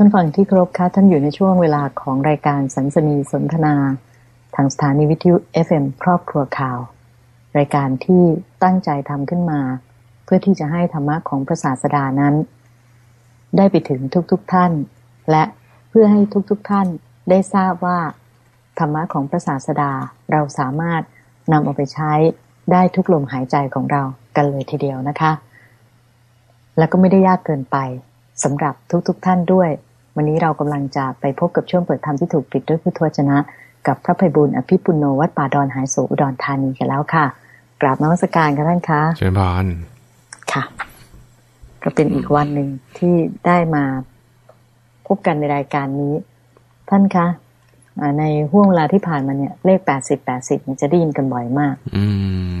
ท่านฟังที่ครบคะท่านอยู่ในช่วงเวลาของรายการสันสนีสนทนา ทางสถานีวิทยุ FM ครอบครัวข่าว รายการที่ตั้งใจทำขึ้นมา เพื่อที่จะให้ธรรมะของพระศาสดานั้น ได้ไปถึงทุกๆทท่าน และเพื่อให้ทุกๆทท่านได้ทราบว่า ธรรมะของพระศาสดาเราสามารถนำเอาไปใช้ได้ทุกลมหายใจของเรากันเลยทีเดียวนะคะ แล้วก็ไม่ได้ยากเกินไปสำหรับทุกๆทท่านด้วย วันนี้เรากำลังจะไปพบกับช่วงเปิดธรรมที่ถูกปิดด้วยพุทธวจนะ กับพระภัยบุญอภิปุโนวัดป่าดอนหายโศอุดรธานีกันแล้วค่ะ กราบนมัสการกันท่านคะเชิญพานค่ะ ก็เป็นอีกวันหนึ่งที่ได้มาพบกันในรายการนี้ ท่านคะในห่วงเวลาที่ผ่านมาเนี่ย เลขแปดสิบแปดสิบจะได้ยินกันบ่อยมาก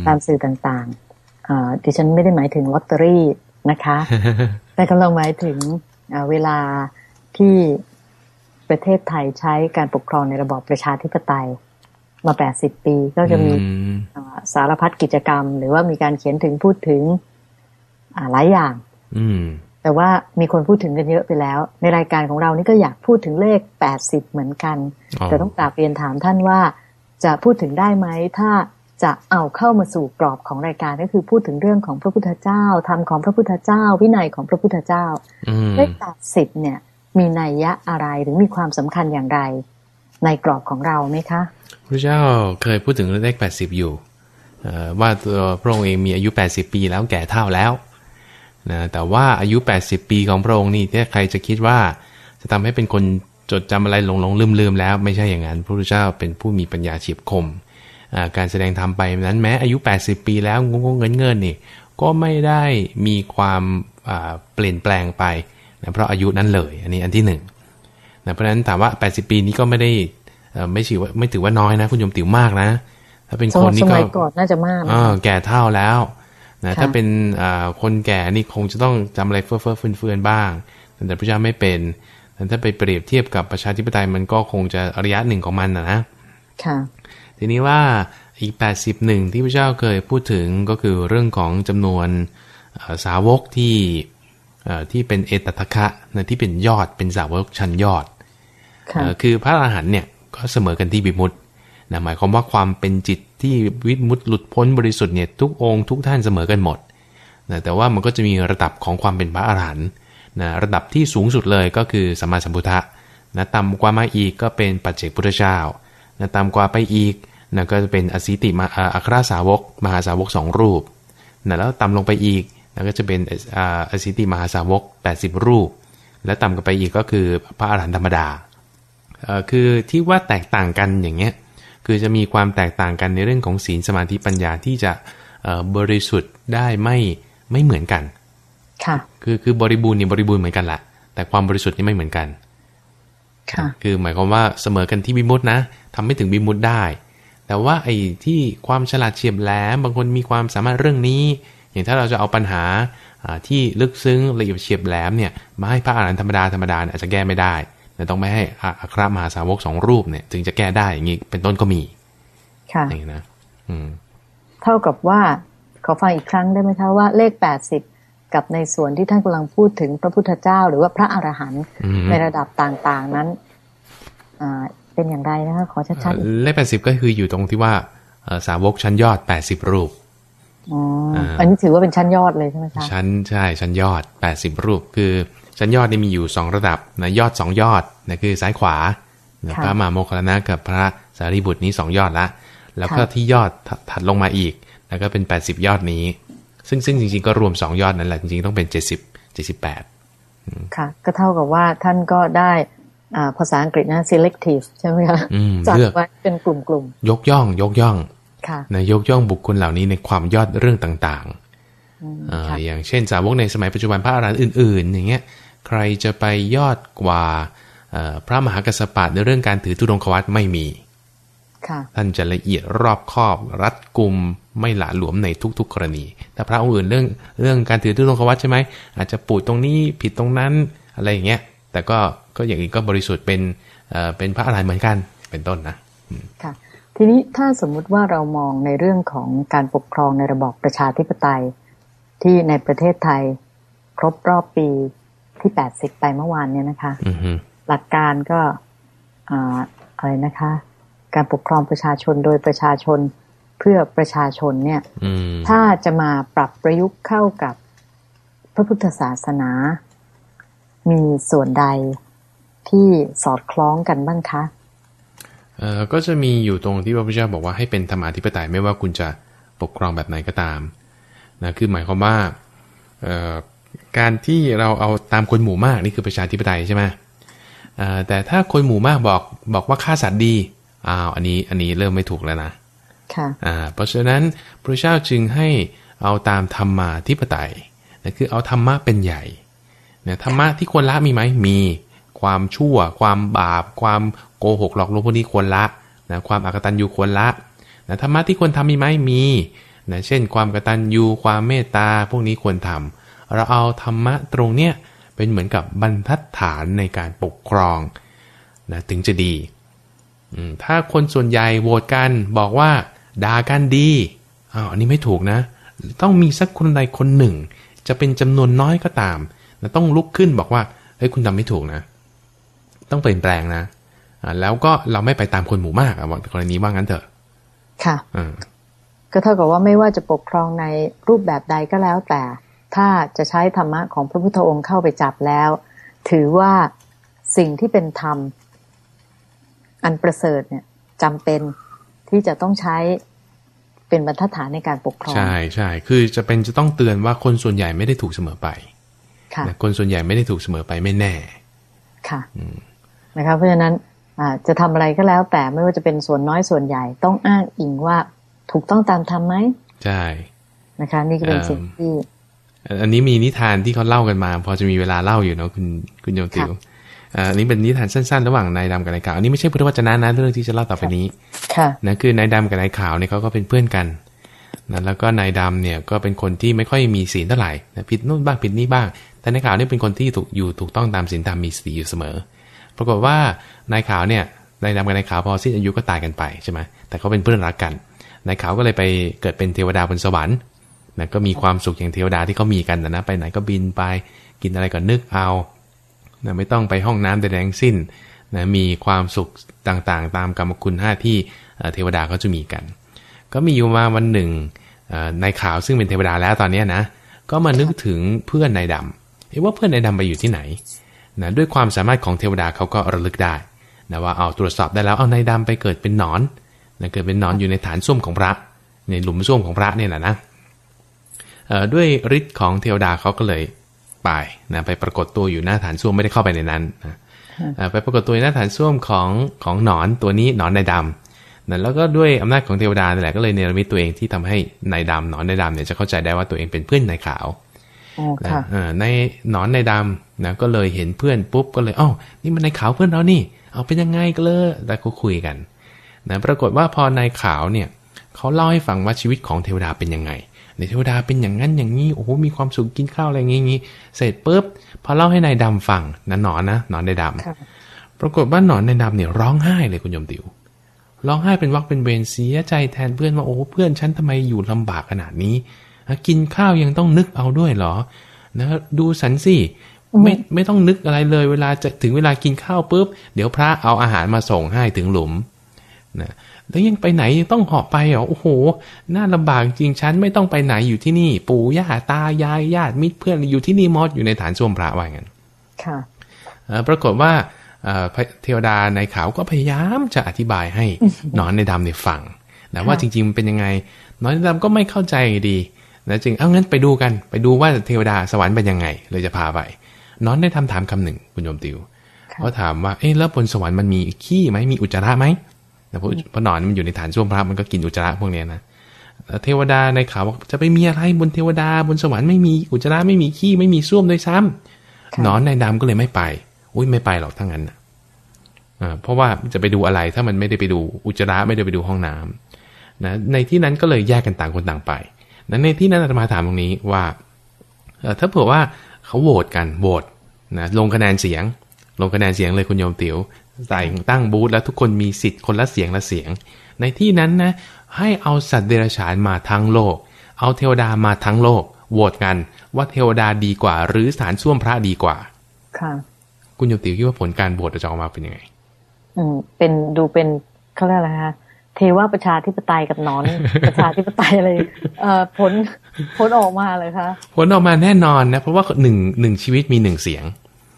ตามสื่อต่างๆดิฉันไม่ได้หมายถึงลอตเตอรี่นะคะ แต่กำลังหมายถึงเวลา ที่ประเทศไทยใช้การปกครองในระบอบประชาธิปไตย มาแปดสิบปีก็จะมีสารพัดกิจกรรม หรือว่ามีการเขียนถึงพูดถึงหลายอย่างแต่ว่ามีคนพูดถึงกันเยอะไปแล้ว ในรายการของเรานี่ก็อยากพูดถึงเลขแปดสิบเหมือนกัน แต่ต้องกราบเรียนถามท่านว่าจะพูดถึงได้ไหมถ้าจะเอาเข้ามาสู่กรอบของรายการก็คือพูดถึงเรื่องของพระพุทธเจ้าธรรมของพระพุทธเจ้า วินัยของพระพุทธเจ้าเลขแปดสิบเนี่ย มีนัยยะอะไรหรือมีความสำคัญอย่างไร ในกรอบของเราไหมคะพระเจ้าเคยพูดถึงเลขแปดสิบอยู่ว่าตัวพระองค์เองมีอายุแปดสิบปีแล้วแก่เท่าแล้วนะแต่ว่าอายุ 80 ปีของพระองค์นี่ถ้าใครจะคิดว่าจะทำให้เป็นคนจดจำอะไรหลงหลงลืมลืมแล้วไม่ใช่อย่างนั้นพระพุทธเจ้าเป็นผู้มีปัญญาเฉียบคม การแสดงธรรมไปนั้นแม้อายุ 80 ปีแล้วงงเงินเงินนี่ก็ไม่ได้มีความเปลี่ยนแปลงไป นะเพราะอายุนั้นเลย อันนี้อันที่หนึ่งนะเพราะฉะนั้นถามว่า 80 ปีนี้ก็ไม่ได้ไม่ถือว่าไม่ถือว่าน้อยนะ คุณโยมติ๋วมากนะ ถ้าเป็นคนนี่ก็สมัยก่อนน่าจะมากแก่เท่าแล้วนะถ้าเป็นคนแก่นี่คงจะต้องจำอะไรเฟ้อเฟ้อเฟือนๆบ้าง แต่พระเจ้าไม่เป็นแต่ถ้าไปเปรียบเทียบกับประชาธิปไตยมันก็คงจะระยะหนึ่งของมันนะนะค่ะทีนี้ว่าอีก81ที่พระเจ้าเคยพูดถึงก็คือเรื่องของจำนวนสาวกที่ ที่เป็นเอตตะคะนะที่เป็นยอดเป็นสาวกชั้นยอดคือพระอรหันต์เนี่ยก็เสมอกันที่บิมุตนะหมายความว่าความเป็นจิตที่วิมุตหลุดพ้นบริสุทธิ์เนี่ยทุกองค์ทุกท่านเสมอกันหมดนะแต่ว่ามันก็จะมีระดับของความเป็นพระอรหันต์นะระดับที่สูงสุดเลยก็คือสัมมาสัมพุทธะนะต่ำกว่ามาอีกก็เป็นปัจเจกพุทธเจ้านะต่ำกว่าไปอีกนะก็จะเป็นอสิติมาอัครสาวก มหาสาวกสองรูปนะแล้วต่ำลงไปอีก นะก็จะเป็นอสิติมหาสาวก 80 รูป แล้วต่ำกันไปอีกก็คือพระอรหันต์ธรรมดาคือที่ว่าแตกต่างกันอย่างเงี้ยคือจะมีความแตกต่างกันในเรื่องของศีลสมาธิปัญญาที่จะบริสุทธิ์ได้ไม่ไม่เหมือนกันค่ะคือคือบริบูรณ์เนี่ยบริบูรณ์เหมือนกันแหละแต่ความบริสุทธิ์นี่ไม่เหมือนกันค่ะคือหมายความว่าเสมอกันที่บิมุตนะทำให้ถึงบิมุตได้ แต่ว่าไอ้ที่ความฉลาดเฉียบแหลมบางคนมีความสามารถเรื่องนี้ อย่างถ้าเราจะเอาปัญหาที่ลึกซึ้งละเอียดเฉียบแหลมเนี่ยมาให้พระอรหันต์ธรรมดาธรรมดาอาจจะแก้ไม่ได้แต่ต้องไม่ให้อัครมหาสาวกสองรูปเนี่ย ถึงจะแก้ได้อย่างนี้เป็นต้นก็มี ค่ะนี่นะอืม เท่ากับว่าขอฟังอีกครั้งได้ไหมคะว่าเลขแปดสิบกับในส่วนที่ท่านกำลังพูดถึงพระพุทธเจ้า หรือว่าพระอรหันต์ในระดับต่างๆนั้นอ่าเป็นอย่างไรนะคะขอชัดๆเลขแปดสิบก็คืออยู่ตรงที่ว่าสาวกชั้นยอดแปดสิบรูป อ๋ออันนี้ถือว่าเป็นชั้นยอดเลยใช่ไหมคะชั้นใช่ชั้นยอดแปดสิบรูป คือชั้นยอดนี่มีอยู่สองระดับนะยอดสองยอดนะคือซ้ายขวาพระมหาโมคคลนะกับพระสารีบุตรนี้สองยอดละ แล้วก็ที่ยอดถัดลงมาอีก แล้วก็เป็นแปดสิบยอดนี้ ซึ่งซึ่งจริงๆก็รวมสองยอดนั่นแหละจริงๆต้องเป็นเจ็ดสิบเจ็ดสิบแปดค่ะ ก็เท่ากับว่าท่านก็ได้ภาษาอังกฤษนะ selective ใช่ไหมคะจัดไว้เป็นกลุ่มๆยกย่อง ยกย่องค่ะ นะยกย่องบุคคลเหล่านี้ในความยอดเรื่องต่างๆอย่างเช่นสาวกในสมัยปัจจุบันพระอรหันต์อื่น ๆ อย่างเงี้ย ใครจะไปยอดกว่าพระมหากษัตริย์ในเรื่องการถือธุดงควัตไม่มีท่านจะละเอียดรอบคอบ รัดกุมไม่หละหลวมในทุก ๆ กรณี แต่พระองค์อื่นเรื่องเรื่องการถือธุดงควัตใช่ไหมอาจจะปูดตรงนี้ผิดตรงนั้นอะไรอย่างเงี้ย แต่ก็ก็อย่างนี้ก็บริสุทธิ์เป็นเป็นพระอรหันต์เหมือนกันเป็นต้นนะค่ะ ทีนี้ถ้าสมมุติว่าเรามองในเรื่องของการปกครองในระบอบประชาธิปไตย ที่ในประเทศไทย ครบรอบปีที่แปดสิบไปเมื่อวานเนี่ยนะคะอือฮึหลักการก็อ่าอะไรนะคะ การปกครองประชาชนโดยประชาชนเพื่อประชาชนเนี่ยอืมถ้าจะมาปรับประยุกต์เข้ากับพระพุทธศาสนา มีส่วนใดที่สอดคล้องกันบ้างคะ เอ่อก็จะมีอยู่ตรงที่พระพุทธเจ้าบอกว่าให้เป็นธรรมาธิปไตยไม่ว่าคุณจะปกครองแบบไหนก็ตามนะคือหมายความว่าเอ่อการที่เราเอาตามคนหมู่มากนี่คือประชาธิปไตยใช่ไหมเอ่อแต่ถ้าคนหมู่มากบอกบอกว่าฆ่าสัตว์ดีอ้าวอันนี้อันนี้เริ่มไม่ถูกแล้วนะค่ะอ่าเพราะฉะนั้นพระเจ้าจึงให้เอาตามธรรมาธิปไตยนะคือเอาธรรมะเป็นใหญ่นะธรรมะที่ควรละมีไหมมี ความชั่ว ความบาป ความโกหกหลอกลวงพวกนี้ควรละนะความอกตัญญูควรละนะธรรมะที่ควรทำมีไหมมีนะเช่น ความกตัญญูความเมตตาพวกนี้ควรทำเราเอาธรรมะตรงเนี้ยเป็นเหมือนกับบรรทัดฐานในการปกครองนะถึงจะดีถ้าคนส่วนใหญ่โหวตกันบอกว่าด่ากันดีอ้าวอันนี้ไม่ถูกนะ ต้องมีสักคนใดคนหนึ่ง จะเป็นจำนวนน้อยก็ตามนะต้องลุกขึ้นบอกว่าเฮ้ยคุณทำไม่ถูกนะ ต้องเปลี่ยนแปลงนะอ่าแล้วก็เราไม่ไปตามคนหมู่มากอะว่ากรณีว่างั้นเถอะ ค่ะอ่าก็เท่ากับว่าไม่ว่าจะปกครองในรูปแบบใดก็แล้วแต่ ถ้าจะใช้ธรรมะของพระพุทธองค์เข้าไปจับแล้ว ถือว่าสิ่งที่เป็นธรรม อันประเสริฐเนี่ยจำเป็นที่จะต้องใช้เป็นบรรทัดฐานในการปกครอง ใช่ใช่คือจะเป็นจะต้องเตือนว่าคนส่วนใหญ่ไม่ได้ถูกเสมอไป ค่ะนะคนส่วนใหญ่ไม่ได้ถูกเสมอไปไม่แน่ ค่ะ นะคะเพราะฉะนั้นอ่าจะทำอะไรก็แล้ว แต่ไม่ว่าจะเป็นส่วนน้อยส่วนใหญ่ต้องอ้างอิงว่าถูกต้องตามธรรมไหมใช่นะคะ นี่ก็เป็นเอิ่มสิ่งที่ อันนี้มีนิทานที่เขาเล่ากันมา พอจะมีเวลาเล่าอยู่เนาะคุณคุณโยมติวอ่าอันนี้เป็นนิทานสั้นๆ ระหว่างนายดำกับนายขาวอันนี้ไม่ใช่พุทธวจนะนะเรื่องที่จะเล่าต่อไปนี้ค่ะนะคือนายดำกับนายขาวเนี่ยเขาก็เป็นเพื่อนกันนะแล้วก็นายดำเนี่ยก็เป็นคนที่ไม่ค่อยมีศีลเท่าไหร่นะผิดนู่นบ้างผิดนี่บ้าง แต่นายขาวเนี่ยเป็นคนที่ถูกอยู่ถูกต้องตามศีลธรรมมีสติอยู่เสมอ ปรากฏว่านายขาวเนี่ยนายดำกับนายขาวพอสิ้นอายุก็ตายกันไปใช่ไหมแต่เขาเป็นเพื่อนรักกันนายขาวก็เลยไปเกิดเป็นเทวดาบนสวรรค์นะก็มีความสุขอย่างเทวดาที่เขามีกันนะนะไปไหนก็บินไปกินอะไรก็นึกเอานะไม่ต้องไปห้องน้ำใดๆทั้งสิ้นนะมีความสุขต่างๆ ตามกรรมคุณห้าที่เทวดาเขาจะมีกัน ก็มีอยู่มาวันหนึ่งนายขาวซึ่งเป็นเทวดาแล้วตอนนี้นะ ก็มานึกถึงเพื่อนนายดำเอ๊ะว่าเพื่อนนายดำไปอยู่ที่ไหน นะด้วยความสามารถของเทวดาเขาก็ระลึกได้นะว่าเอาตรวจสอบได้แล้วเอานายดำไปเกิดเป็นหนอนนะเกิดเป็นหนอนอยู่ในฐานส้วมของพระ ในหลุมส้วมของพระเนี่ยแหละนะเอ่อด้วยฤทธิ์ของเทวดาเขาก็เลยไปนะไปปรากฏตัวอยู่หน้าฐานส้วมไม่ได้เข้าไปในนั้นนะเอ่อไปปรากฏตัวอยู่หน้าฐานส้วมของของหนอนตัวนี้หนอนนายดำนะแล้วก็ด้วยอำนาจของเทวดานี่แหละก็เลยเนรมิตตัวเองที่ทำให้นายดำหนอนนายดำเนี่ยจะเข้าใจได้ว่าตัวเองเป็นเพื่อนนายขาวอ๋อ นะค่ะเอ่อในหนอนนายดำนะก็เลยเห็นเพื่อนปุ๊บก็เลยอ๋อนี่มันนายขาวเพื่อนเรานี่ เอาเป็นยังไงก็เลยแล้วก็คุยกันนะปรากฏว่าพอนายขาวเนี่ยเขาเล่าให้ฟังว่าชีวิตของเทวดาเป็นยังไงในเทวดาเป็นอย่างนั้นอย่างนี้โอ้โหมีความสุขกินข้าวอะไรอย่างงี้เสร็จปุ๊บพอเล่าให้นายดำฟังนะหนอนนะหนอนนายดำค่ะปรากฏว่าหนอนในดำเนี่ยร้องไห้เลยคุณโยมติวร้องไห้เป็นวักเป็นเวรเสียใจแทนเพื่อนว่าโอ้เพื่อนฉันทำไมอยู่ลำบากขนาดนี้อะ กินข้าวยังต้องนึกเอาด้วยเหรอนะดูสันสิไม่ไม่ต้องนึกอะไรเลย เวลาจะถึงเวลากินข้าวปุ๊บ เดี๋ยวพระเอาอาหารมาส่งให้ถึงหลุมนะแล้วยังไปไหนยังต้องเหาะไปเหรอโอ้โหน่าลำบากจริงฉันไม่ต้องไปไหนอยู่ที่นี่ ปู่ย่าตายายญาติมิตรเพื่อนอยู่ที่นี่มอดอยู่ในฐานส้วมพระว่างั้นค่ะเอ่อปรากฏว่าเอ่อพระเทวดาในขาวก็พยายามจะอธิบายให้หนอนในดำในฟังนะว่าจริงๆมันเป็นยังไงหนอนในดำก็ไม่เข้าใจดี นะจึงเอางั้นไปดูกันไปดูว่าเทวดาสวรรค์เป็นยังไง เลยจะพาไปหนอนได้ทำถามคำหนึ่งคุณโยมติวค่ะเขาถามว่าเอ๊ะแล้วบนสวรรค์มันมีขี้ไหมมีอุจจาระไหมนะเพราะเพราะหนอนมันอยู่ในฐานส้วมพระมันก็กินอุจจาระพวกเนี้ยนะเอ่อเทวดาในขาวบอกจะไปมีอะไรบนเทวดาบนสวรรค์ไม่มีอุจจาระไม่มีขี้ไม่มีส้วมด้วยซ้ำค่ะหนอนในดำก็เลยไม่ไป อุ้ยไม่ไปหรอกทั้งนั้นน่ะอ่าเพราะว่าจะไปดูอะไรถ้ามันไม่ได้ไปดูอุจจาระไม่ได้ไปดูห้องน้ำนะในที่นั้นก็เลยแยกกันต่างคนต่างไป นะในที่นั้นอาตมาถามตรงนี้ว่าเอ่อถ้าเผื่อว่าเขาโหวตกันโหวตนะลงคะแนนเสียง ลงคะแนนเสียงเลยคุณโยมติ๋วใส่ตั้งบูธแล้วทุกคนมีสิทธิ์คนละเสียงละเสียง ในที่นั้นนะให้เอาสัตว์เดรัจฉานมาทั้งโลก เอาเทวดามาทั้งโลกโหวตกันว่าเทวดาดีกว่า หรือสารส้วมพระดีกว่า ค่ะ คุณโยมติวคิดว่าผลการบวชจะออกมาเป็นยังไง อืมเป็นดูเป็นเขาเรียกอะไรคะ เทวประชาธิปไตยกับนอน ประชาธิปไตยอะไรเอ่อผลผลออกมาเลยคะผลออกมาแน่นอนนะ เพราะว่าหนึ่งหนึ่งชีวิตมีหนึ่งเสียง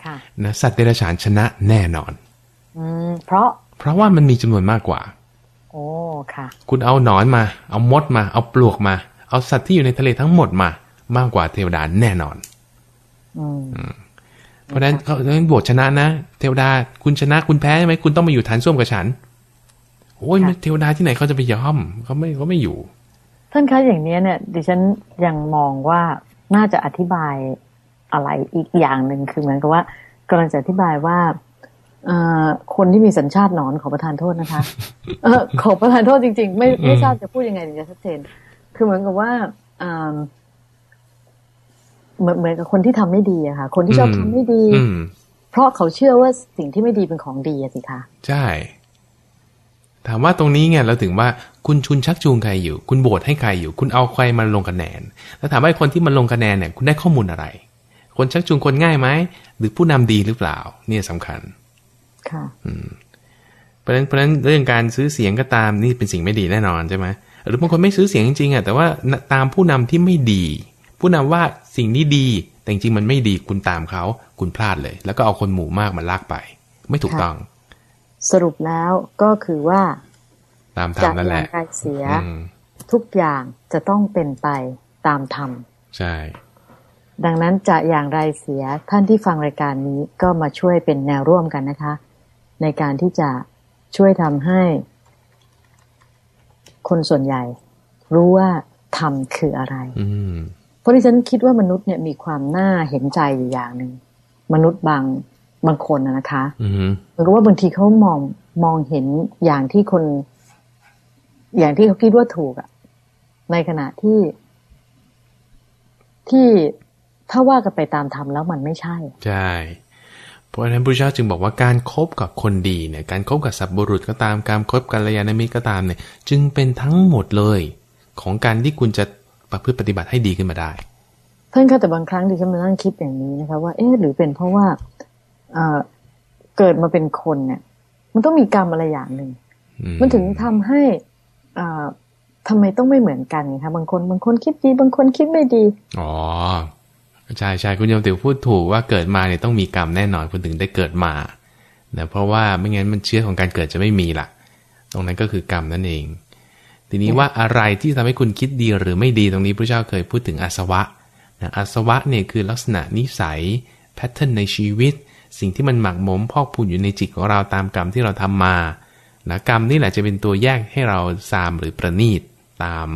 ค่ะนะสัตว์เดรัจฉานชนะแน่นอน อืมเพราะ เพราะว่ามันมีจำนวนมากกว่า โอ้ค่ะ คุณเอาหนอนมา เอามดมา เอาปลวกมา เอาสัตว์ที่อยู่ในทะเลทั้งหมดมามากกว่าเทวดาแน่นอน อืมเพราะฉะนั้นเขาเรื่องบวชชนะนะ เทวดาคุณชนะคุณแพ้ใช่ไหมคุณต้องมาอยู่ฐานส้วมกับฉัน โอ้ยค่ะเทวดาที่ไหนเขาจะไปยอมเขาไม่เขาไม่อยู่ ท่านคะอย่างเนี้ยเนี่ย ดิฉันยังมองว่าน่าจะอธิบายอะไรอีกอย่างหนึ่งคือเหมือนกับว่ากำลังจะอธิบายว่าเอ่อคนที่มีสัญชาติหนอนขอประทานโทษนะคะ เออขอประทานโทษจริง ๆ ไม่ไม่ทราบจะพูดยังไงถึงจะชัดเจน คือเหมือนกับว่าอ่าเหมือนเหมือนกับคนที่ทำไม่ดีอะค่ะ คนที่ชอบอืมทำไม่ดีอืมเพราะเขาเชื่อว่าสิ่งที่ไม่ดีเป็นของดีอะสิคะใช่ ถามว่าตรงนี้ไงเราถึงว่าคุณชุนชักจูงใครอยู่ คุณโบสให้ใครอยู่ คุณเอาใครมาลงคะแนน แล้วถามว่าไอ้คนที่มาลงคะแนนเนี่ยคุณได้ข้อมูลอะไร คนชักจูงคนง่ายไหมหรือผู้นำดีหรือเปล่า เนี่ยสำคัญ ค่ะเพราะฉะนั้นเพราะฉะนั้นเรื่องการซื้อเสียงก็ตามนี่เป็นสิ่งไม่ดีแน่นอนใช่ไหมหรือบางคนไม่ซื้อเสียงจริงๆอะแต่ว่าตามผู้นำที่ไม่ดี ผู้นำว่าสิ่งนี้ดี แต่จริงๆมันไม่ดีคุณตามเขาคุณพลาดเลย แล้วก็เอาคนหมู่มากมาลากไป ไม่ถูกต้อง สรุปแล้วก็คือว่าตามจะทำนั่นอแหย่างละไรเสียอืมทุกอย่างจะต้องเป็นไปตามธรรม ใช่ ดังนั้นจะอย่างไรเสียท่านที่ฟังรายการนี้ก็มาช่วยเป็นแนวร่วมกันนะคะ ในการที่จะช่วยทำให้ คนส่วนใหญ่ รู้ว่าธรรมคืออะไรอืมเพราะที่ฉันคิดว่ามนุษย์เนี่ยมีความน่าเห็นใจอยู่อย่างหนึ่งมนุษย์บาง บางคนนะนะคะอืมเหมือนกับว่าบางทีเขามองมองเห็นอย่างที่คน อย่างที่เขาคิดว่าถูกอะในขณะที่ที่ถ้าว่ากันไปตามธรรมแล้วมันไม่ใช่ ใช่ เพราะฉะนั้นพระเจ้าจึงบอกว่าการคบกับคนดีเนี่ย การคบกับสัตว์บุรุษก็ตาม การคบกัลยาณมิตรก็ตามเนี่ย จึงเป็นทั้งหมดเลย ของการที่คุณจะประพฤติปฏิบัติให้ดีขึ้นมาได้ ท่านคะแต่บางครั้งดิฉันมานั่งคิดอย่างนี้นะคะว่า เอ๊ะหรือเป็นเพราะว่า เอ่อเกิดมาเป็นคนเนี่ย มันต้องมีกรรมอะไรอย่างหนึ่งอืมันถึงทำให้อ่าทำไมต้องไม่เหมือนกันคะบางคนบางคนคิดดี บางคนคิดไม่ดี อ๋อใช่ใช่คุณโยมติวพูดถูกว่าเกิดมาเนี่ยต้องมีกรรมแน่นอนคุณถึงได้เกิดมานะเพราะว่าไม่งั้นมันเชื้อของการเกิดจะไม่มีล่ะ ตรงนั้นก็คือกรรมนั่นเอง ทีนี้ว่าอะไรที่ทำให้คุณคิดดีหรือไม่ดีตรงนี้พระเจ้าเคยพูดถึงอาสวะนะอาสวะเนี่ยคือลักษณะนิสัยแพทเทิร์นในชีวิต สิ่งที่มันหมักหมมพอกพูนอยู่ในจิตของเราตามกรรมที่เราทำมานะกรรมนี่แหละจะเป็นตัวแยกให้เราซามหรือประณีตตาม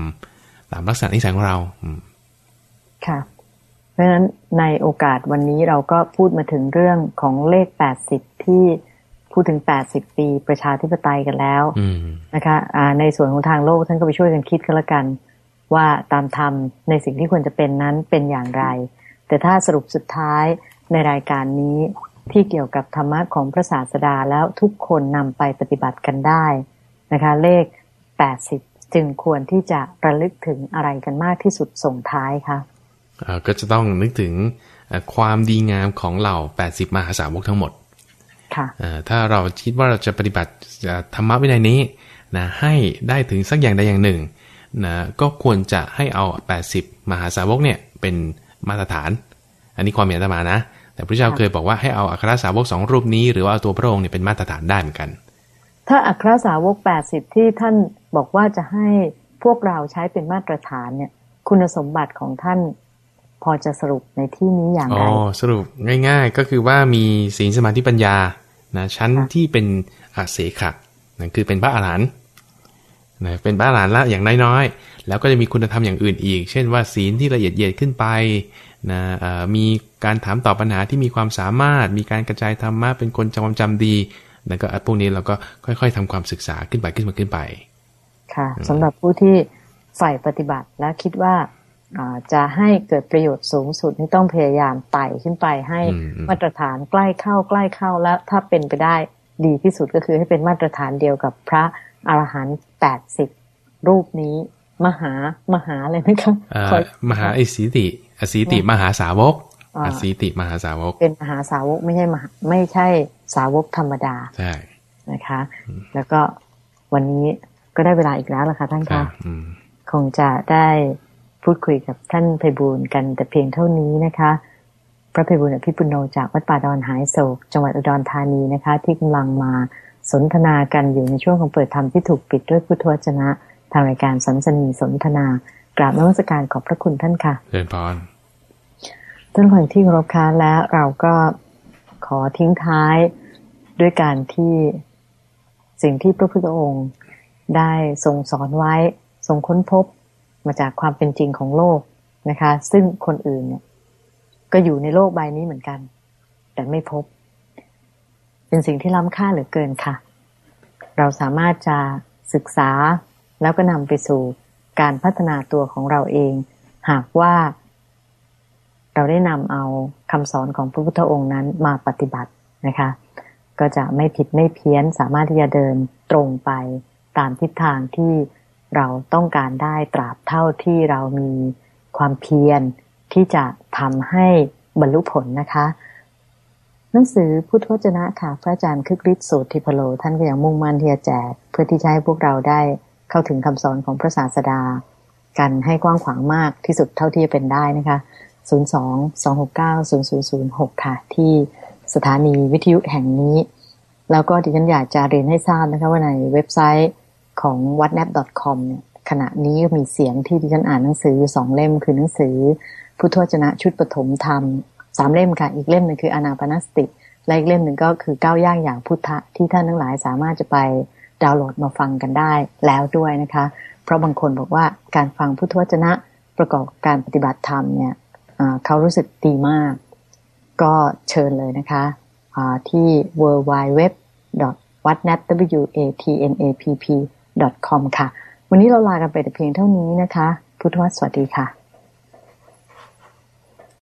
ตามลักษณะนิสัยของเราอืมค่ะ เพราะฉะนั้นในโอกาสวันนี้เราก็พูดมาถึงเรื่องของเลข80ที่พูดถึง80ปีประชาธิปไตยกันแล้วอืมนะคะอ่าในส่วนของทางโลกท่านก็ไปช่วยกันคิดกันละกัน ว่าตามธรรมในสิ่งที่ควรจะเป็นนั้นเป็นอย่างไร แต่ถ้าสรุปสุดท้ายในรายการนี้ ที่เกี่ยวกับธรรมะของพระศาสดาแล้วทุกคนนำไปปฏิบัติกันได้นะคะ เลข 80 จึงควรที่จะระลึกถึงอะไรกันมากที่สุดส่งท้ายค่ะเอ่อก็จะต้องนึกถึงเอ่อความดีงามของเหล่า 80 มหาสาวกทั้งหมดค่ะเอ่อถ้าเราคิดว่าเราจะปฏิบัติเอ่อธรรมะวินัยนี้นะให้ได้ถึงสักอย่างใดอย่างหนึ่งนะก็ควรจะให้เอา 80 มหาสาวกเนี่ยเป็นมาตรฐาน อันนี้ความเห็นอาตมานะ แต่พระเจ้าค่ะเคยบอกว่าให้เอาอัครสาวกสองรูปนี้ หรือว่าเอาตัวพระองค์เนี่ยเป็นมาตรฐานได้เหมือนกัน ถ้าอัครสาวก80ที่ท่านบอกว่าจะให้พวกเราใช้เป็นมาตรฐานเนี่ย คุณสมบัติของท่านพอจะสรุปในที่นี้อย่างอ๋ไรอสรุปง่าย ๆ ก็คือว่ามีศีลสมาธิปัญญานะชั้นค่ะที่เป็นอาเสขะนั่นคือเป็นพระอรหันต์นะเป็นพระอรหันต์ละอย่างน้อยๆ แล้วก็จะมีคุณธรรมอย่างอื่นอีก เช่นว่าศีลที่ละเอียดเยียดขึ้นไป นะเอ่อมีการถามตอบปัญหาที่มีความสามารถ มีการกระจายธรรมะเป็นคนจำความจำดีแล้วก็พวกนี้เราก็ค่อย ๆทำความศึกษาขึ้นไปขึ้นมาขึ้นไป ค่ะสำหรับผู้ที่ใฝ่ปฏิบัติและคิดว่าอ่าจะให้เกิดประโยชน์สูงสุดนี่ต้องพยายามไต่ขึ้นไปให้อืมอืมมาตรฐานใกล้เข้าใกล้เข้าแล้วถ้าเป็นไปได้ดีที่สุดก็คือให้เป็นมาตรฐานเดียวกับพระอรหันต์แปดสิบรูปนี้ มหามหาเลยนะคะเอ่อขอมหาอิสีติ อสีติมหาสาวกอสีติมหาสาวก เป็นมหาสาวกไม่ใช่มหาไม่ใช่สาวกธรรมดาใช่นะคะ แล้วก็วันนี้ก็ได้เวลาอีกแล้วล่ะค่ะท่านครัคะบอืมคงจะได้พูดคุยกับท่านไพบูลย์กันแต่เพียงเท่านี้นะคะ พระไพบูลย์อภิปุโนจากวัดป่าดอนหายโศก จังหวัดอุดรธานีนะคะ ที่กำลังมาสนทนากันอยู่ในช่วงของเปิดธรรมที่ถูกปิดด้วยพุทธวจนะ ทางรายการสันสนีสนทนา กราบนมัสการขอบพระคุณท่านค่ะเดินพรท่านผู้ฟังที่เคารพคะและเราก็ขอทิ้งท้ายด้วยการที่สิ่งที่พระพุทธองค์ได้ทรงสอนไว้ทรงค้นพบมาจากความเป็นจริงของโลกนะคะ ซึ่งคนอื่นเนี่ยก็อยู่ในโลกใบนี้เหมือนกัน แต่ไม่พบ เป็นสิ่งที่ล้ำค่าเหลือเกินค่ะ เราสามารถจะศึกษาแล้วก็นำไปสู่ การพัฒนาตัวของเราเอง หากว่า เราได้นำเอาคำสอนของพระพุทธองค์นั้นมาปฏิบัตินะคะ ก็จะไม่ผิดไม่เพี้ยนสามารถที่จะเดินตรงไปตามทิศทางที่เราต้องการได้ตราบเท่าที่เรามีความเพียรที่จะทำให้บรรลุผลนะคะ หนังสือพุทธวจนะค่ะ พระอาจารย์คึกฤทธิ์โสติพโล ท่านก็ยังมุ่งมั่นที่จะแจกเพื่อที่จะให้พวกเราได้ เข้าถึงคำสอนของพระศาสดา กันให้กว้างขวางมากที่สุดเท่าที่จะเป็นได้นะคะ 02-269-0006 ค่ะ ที่สถานีวิทยุแห่งนี้ แล้วก็ดิฉันอยากจะเรียนให้ทราบนะคะว่าในเว็บไซต์ของ w h a t n a p c o m เนี่ยขณะนี้ก็มีเสียงที่ดิฉันอ่านหนังสืออยู่สองเล่มคือหนังสือ พุทธวจนะชุดปฐมธรรมสามเล่มค่ะ อีกเล่มหนึ่งคืออนาปานสติและอีกเล่มหนึ่งก็คือก้าวย่างอย่างพุทธะที่ท่านทั้งหลายสามารถจะไป ดาวน์โหลดมาฟังกันได้แล้วด้วยนะคะ เพราะบางคนบอกว่าการฟังพุทธวจนะประกอบการปฏิบัติธรรมเนี่ยเขารู้สึกดีมาก ก็เชิญเลยนะคะที่ w w w w a t n a p w a t n a p p com ค่ะ วันนี้เราลากันไปแต่เพียงเท่านี้นะคะ พุทธวสวัสดีค่ะ